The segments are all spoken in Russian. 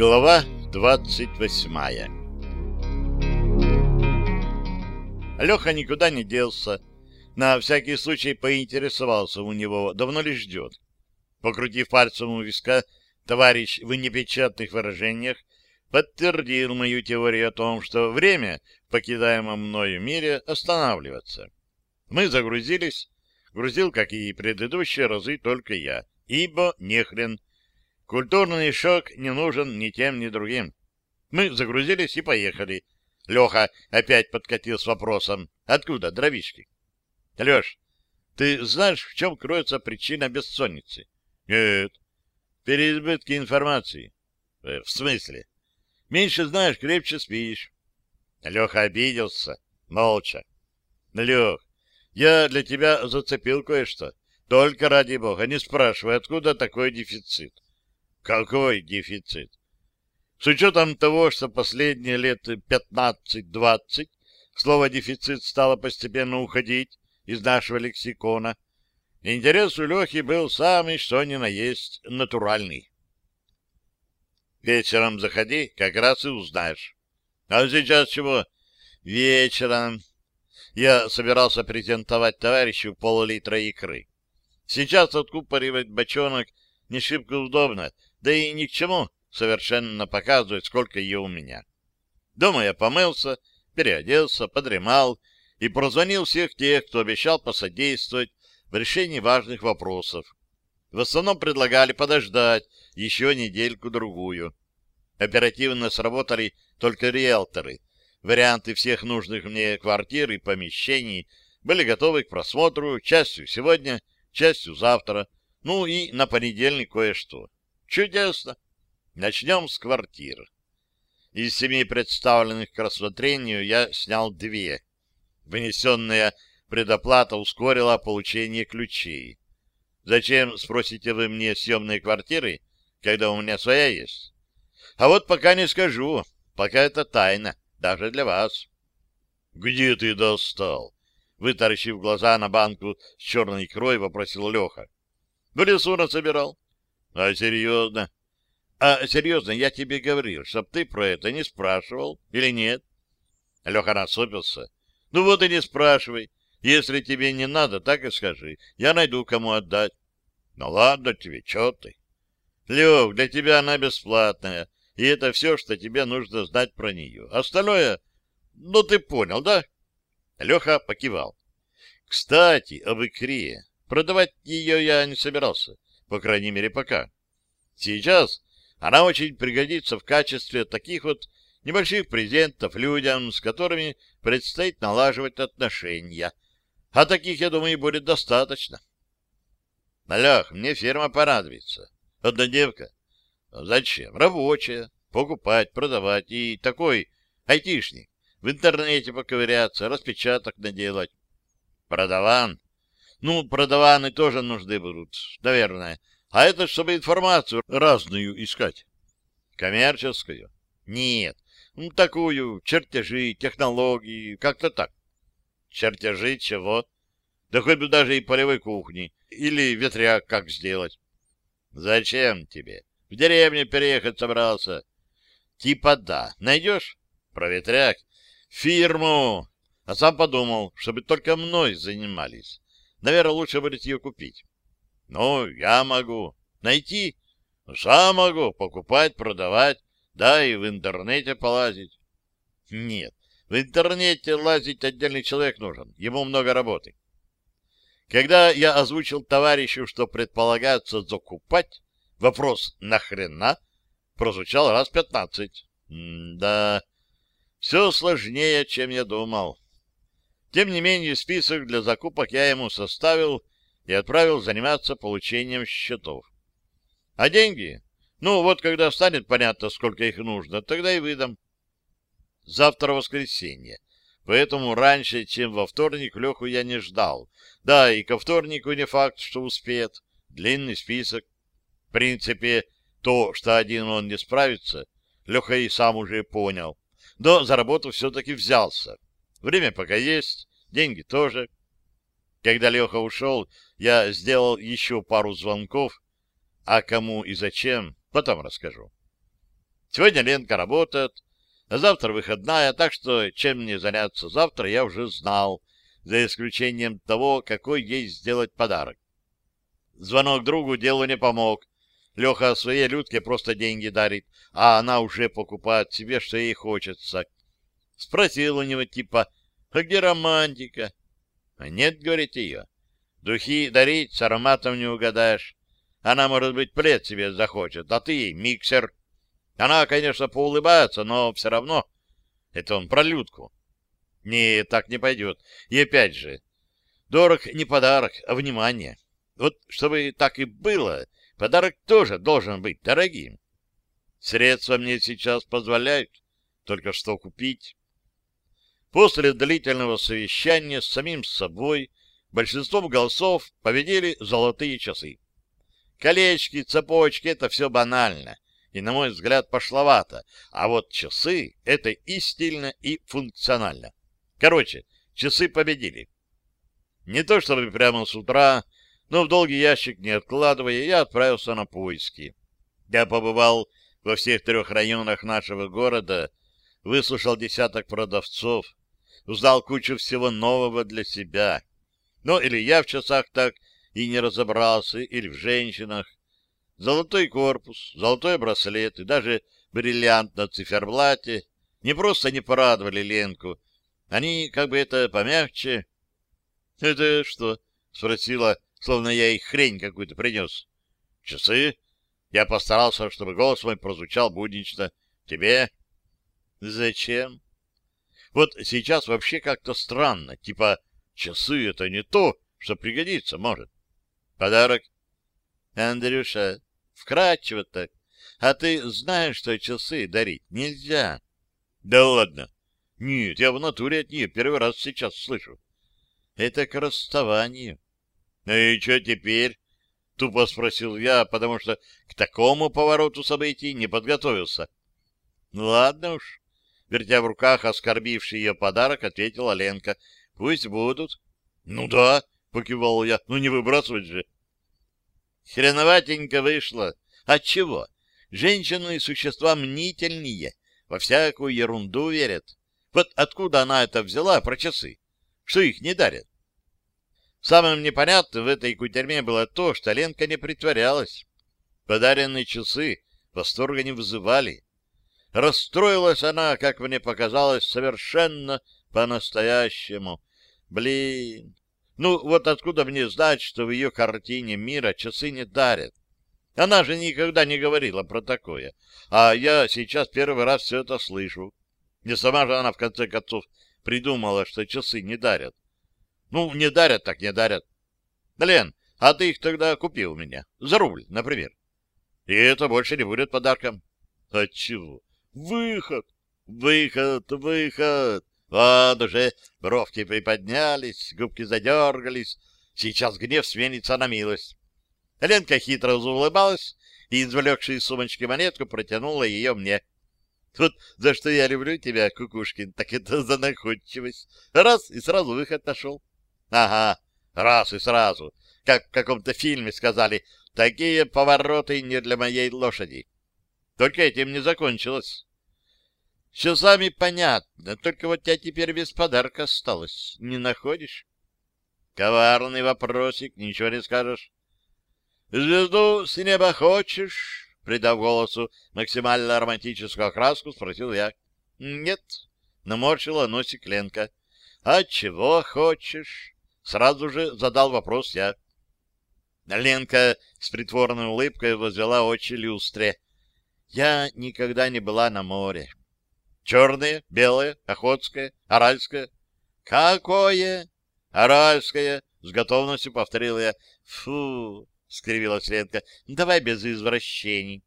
Глава двадцать восьмая Леха никуда не делся. На всякий случай поинтересовался у него, давно ли ждет. Покрутив пальцем у виска, товарищ в непечатных выражениях подтвердил мою теорию о том, что время в покидаемом мною мире останавливается. Мы загрузились. Грузил, как и предыдущие разы, только я. Ибо нехрен. Культурный шок не нужен ни тем, ни другим. Мы загрузились и поехали. Леха опять подкатил с вопросом. Откуда дровишки? Леш, ты знаешь, в чем кроется причина бессонницы? Нет. Переизбытки информации. Э, в смысле? Меньше знаешь, крепче спишь. Леха обиделся. Молча. Лех, я для тебя зацепил кое-что. Только ради бога, не спрашивай, откуда такой дефицит. Какой дефицит? С учетом того, что последние лет 15-20 слово «дефицит» стало постепенно уходить из нашего лексикона, интерес у Лехи был самый что ни на есть натуральный. Вечером заходи, как раз и узнаешь. А сейчас чего? Вечером. Я собирался презентовать товарищу пол-литра икры. Сейчас откупоривать бочонок не шибко удобно, да и ни к чему совершенно показывать, сколько ее у меня. Дома я помылся, переоделся, подремал и прозвонил всех тех, кто обещал посодействовать в решении важных вопросов. В основном предлагали подождать еще недельку-другую. Оперативно сработали только риэлторы. Варианты всех нужных мне квартир и помещений были готовы к просмотру частью сегодня, частью завтра, ну и на понедельник кое-что. Чудесно. Начнем с квартир. Из семи представленных к рассмотрению я снял две. Вынесенная предоплата ускорила получение ключей. Зачем, спросите вы мне, съемные квартиры, когда у меня своя есть? А вот пока не скажу, пока это тайна, даже для вас. — Где ты достал? Вытаращив глаза на банку с черной икрой, вопросил Леха. — В лесу насобирал. — А серьезно? — А серьезно, я тебе говорил, чтоб ты про это не спрашивал или нет? Леха насупился. — Ну вот и не спрашивай. Если тебе не надо, так и скажи. Я найду, кому отдать. — Ну ладно тебе, что ты? — Лех, для тебя она бесплатная, и это все, что тебе нужно знать про нее. Остальное... Ну, ты понял, да? Леха покивал. Кстати, об икре. Продавать ее я не собирался, по крайней мере, пока. Сейчас она очень пригодится в качестве таких вот небольших презентов людям, с которыми предстоит налаживать отношения. А таких, я думаю, будет достаточно. Лех, мне фирма понадобится. Однодневка. Зачем? Рабочая. Покупать, продавать. И такой айтишник. В интернете поковыряться, распечаток наделать. Продаван? Ну, продаваны тоже нужны будут, наверное. А это чтобы информацию разную искать. Коммерческую? Нет. Ну, такую, чертежи, технологии, как-то так. Чертежи чего? Да хоть бы даже и полевой кухни. Или ветряк как сделать. Зачем тебе? В деревню переехать собрался. Типа да. Найдешь? Про ветряк. Фирму. А сам подумал, чтобы только мной занимались. Наверное, лучше будет ее купить. Ну, я могу. Найти? Сам могу. Покупать, продавать. Да, и в интернете полазить. Нет. В интернете лазить отдельный человек нужен. Ему много работы. Когда я озвучил товарищу, что предполагается закупать, Вопрос «нахрена?» прозвучал раз пятнадцать. да, все сложнее, чем я думал. Тем не менее, список для закупок я ему составил и отправил заниматься получением счетов. А деньги? Ну, вот когда станет понятно, сколько их нужно, тогда и выдам. Завтра воскресенье, поэтому раньше, чем во вторник, Леху я не ждал. Да, и ко вторнику не факт, что успеет. Длинный список. В принципе, то, что один он не справится, Леха и сам уже понял. Но за работу все-таки взялся. Время пока есть, деньги тоже. Когда Леха ушел, я сделал еще пару звонков, а кому и зачем, потом расскажу. Сегодня Ленка работает, а завтра выходная, так что чем мне заняться завтра, я уже знал, за исключением того, какой ей сделать подарок. Звонок другу делу не помог. Леха своей Людке просто деньги дарит, а она уже покупает себе, что ей хочется. Спросил у него типа, а где романтика? А нет, говорит ее. Духи дарить с ароматом не угадаешь. Она, может быть, плед себе захочет, а ты ей миксер. Она, конечно, поулыбается, но все равно. Это он про Людку. Не, так не пойдет. И опять же, дорог не подарок, а внимание. Вот чтобы так и было, подарок тоже должен быть дорогим. Средства мне сейчас позволяют только что купить. После длительного совещания с самим собой большинством голосов победили золотые часы. Колечки, цепочки — это все банально и, на мой взгляд, пошловато, а вот часы — это и стильно, и функционально. Короче, часы победили. Не то чтобы прямо с утра но в долгий ящик не откладывая, я отправился на поиски. Я побывал во всех трех районах нашего города, выслушал десяток продавцов, узнал кучу всего нового для себя. Ну, или я в часах так и не разобрался, или в женщинах. Золотой корпус, золотой браслет и даже бриллиант на циферблате не просто не порадовали Ленку, они как бы это помягче. — Это что? — спросила словно я их хрень какую-то принес. Часы? Я постарался, чтобы голос мой прозвучал буднично. Тебе? Зачем? Вот сейчас вообще как-то странно. Типа, часы — это не то, что пригодится может. Подарок? Андрюша, вкратчиво так. А ты знаешь, что часы дарить нельзя? Да ладно. Нет, я в натуре от нее первый раз сейчас слышу. Это к расставанию. «Ну и что теперь?» — тупо спросил я, потому что к такому повороту событий не подготовился. «Ну ладно уж», — вертя в руках оскорбивший ее подарок, ответила Ленка. «Пусть будут». «Ну да», — покивал я, — «ну не выбрасывать же». Хреноватенько вышло. Отчего? Женщины — существа мнительнее, во всякую ерунду верят. Вот откуда она это взяла про часы? Что их не дарят? Самым непонятным в этой кутерьме было то, что Ленка не притворялась. Подаренные часы восторга не вызывали. Расстроилась она, как мне показалось, совершенно по-настоящему. Блин, ну вот откуда мне знать, что в ее картине мира часы не дарят? Она же никогда не говорила про такое. А я сейчас первый раз все это слышу. Не сама же она, в конце концов, придумала, что часы не дарят. Ну, не дарят, так не дарят. Лен, а ты их тогда купи у меня. За рубль, например. И это больше не будет подарком. Отчего? Выход! Выход, выход! Вот уже бровки приподнялись, губки задергались. Сейчас гнев сменится на милость. Ленка хитро заулыбалась и, извлекши из сумочки монетку, протянула ее мне. Вот за что я люблю тебя, Кукушкин, так это за находчивость. Раз, и сразу выход нашел. Ага, раз и сразу. Как в каком-то фильме сказали, такие повороты не для моей лошади. Только этим не закончилось. Все сами понятно, только вот я теперь без подарка осталась. Не находишь? Коварный вопросик, ничего не скажешь. Звезду с неба хочешь? Придав голосу максимально романтическую окраску, спросил я. Нет, наморщила носик Ленка. А чего хочешь? Сразу же задал вопрос я. Ленка с притворной улыбкой возвела очи люстре. Я никогда не была на море. Черное, белое, охотское, аральское. Какое? Аральское, с готовностью повторил я. Фу, скривилась Ленка, давай без извращений.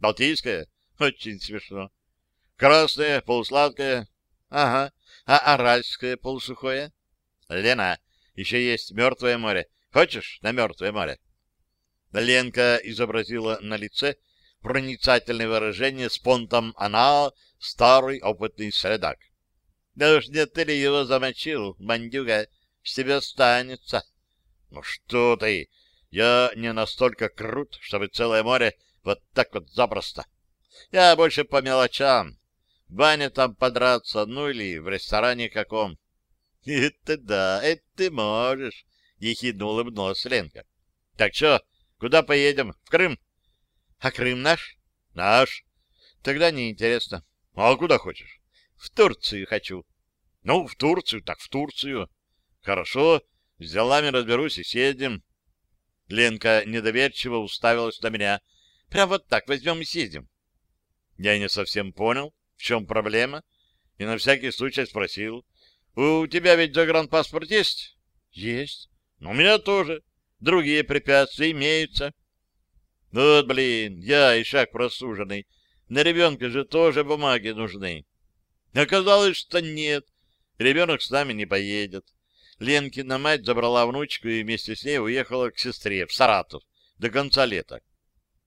Балтийское? Очень смешно. Красное, полусладкое? Ага. А аральское полусухое? Лена, еще есть Мертвое море. Хочешь на Мертвое море? Ленка изобразила на лице проницательное выражение с понтом «она старый опытный следак». «Да уж не ты ли его замочил, бандюга? С тебя останется». «Ну что ты! Я не настолько крут, чтобы целое море вот так вот запросто. Я больше по мелочам. В бане там подраться, ну или в ресторане каком. — Это да, это ты можешь, — ехидно улыбнулась Ленка. — Так что, куда поедем? В Крым? — А Крым наш? — Наш. — Тогда неинтересно. — А куда хочешь? — В Турцию хочу. — Ну, в Турцию, так в Турцию. — Хорошо, с делами разберусь и съездим. Ленка недоверчиво уставилась на меня. — Прям вот так возьмем и съездим. Я не совсем понял, в чем проблема, и на всякий случай спросил. — У тебя ведь загранпаспорт есть? — Есть. — Ну, у меня тоже. Другие препятствия имеются. — Вот, блин, я и шаг просуженный. На ребенка же тоже бумаги нужны. Оказалось, что нет. Ребенок с нами не поедет. Ленкина мать забрала внучку и вместе с ней уехала к сестре в Саратов до конца лета.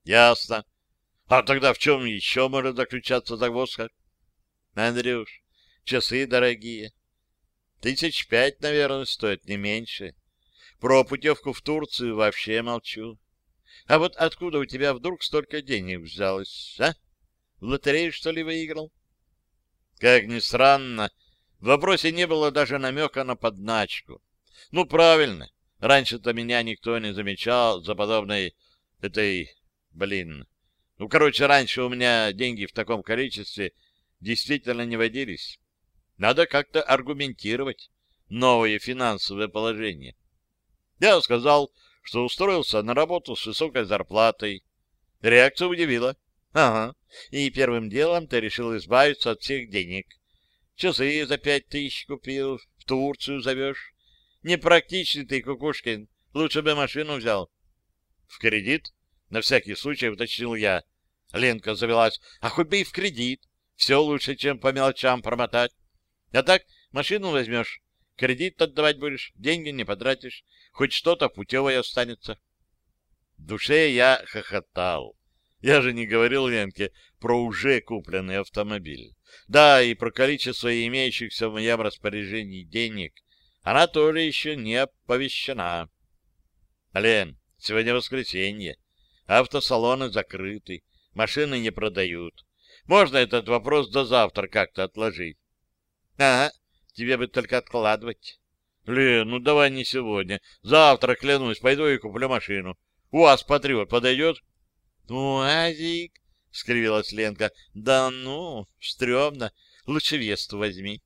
Ясно. А тогда в чем еще может заключаться загвоздка? Андрюш, часы дорогие. Тысяч пять, наверное, стоит, не меньше. Про путевку в Турцию вообще молчу. А вот откуда у тебя вдруг столько денег взялось, а? В лотерею, что ли, выиграл? Как ни странно, в вопросе не было даже намека на подначку. Ну, правильно. Раньше-то меня никто не замечал за подобной этой... Блин. Ну, короче, раньше у меня деньги в таком количестве действительно не водились. Надо как-то аргументировать новое финансовое положение. Я сказал, что устроился на работу с высокой зарплатой. Реакция удивила. Ага, и первым делом ты решил избавиться от всех денег. Часы за пять тысяч купил, в Турцию зовешь. Непрактичный ты, Кукушкин. Лучше бы машину взял. В кредит? На всякий случай уточнил я. Ленка завелась. А хоть бы и в кредит. Все лучше, чем по мелочам промотать. А так машину возьмешь, кредит отдавать будешь, деньги не потратишь, хоть что-то путевое останется. В душе я хохотал. Я же не говорил Ленке про уже купленный автомобиль. Да, и про количество имеющихся в моем распоряжении денег она тоже еще не оповещена. Лен, сегодня воскресенье. Автосалоны закрыты, машины не продают. Можно этот вопрос до завтра как-то отложить? Ага, тебе бы только откладывать. Лен, ну давай не сегодня. Завтра, клянусь, пойду и куплю машину. У вас патриот подойдет? УАЗик, — скривилась Ленка. — Да ну, стрёмно. Лучше Весту возьми.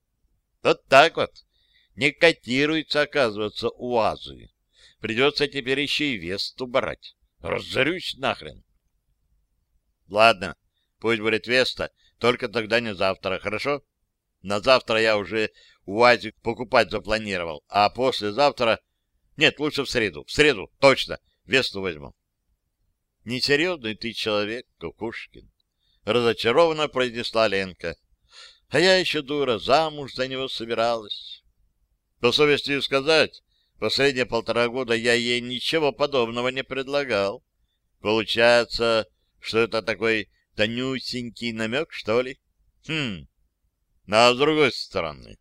Вот так вот. Не котируется, оказывается, УАЗы. Придется теперь еще и Весту брать. Разорюсь нахрен. Ладно, пусть будет Веста, только тогда не завтра, хорошо? На завтра я уже УАЗик покупать запланировал, а послезавтра... Нет, лучше в среду. В среду, точно, Весту возьму. Несерьезный ты человек, Кукушкин. Разочарованно произнесла Ленка. А я еще, дура, замуж за него собиралась. По совести сказать, последние полтора года я ей ничего подобного не предлагал. Получается, что это такой тонюсенький намек, что ли? Хм. Ну, а с другой стороны,